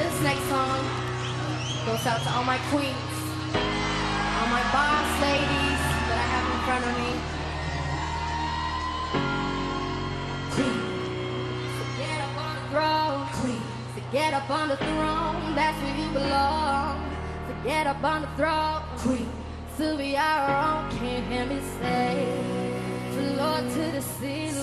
This next song goes out to all my queens, all my boss ladies that I have in front of me. Queen, get up on the throne. Queen, to get up on the throne. That's where you belong. So get up on the throne. Queen, to be our own. Can't hear me say, To Lord to the ceiling.